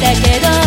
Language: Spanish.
te quedó.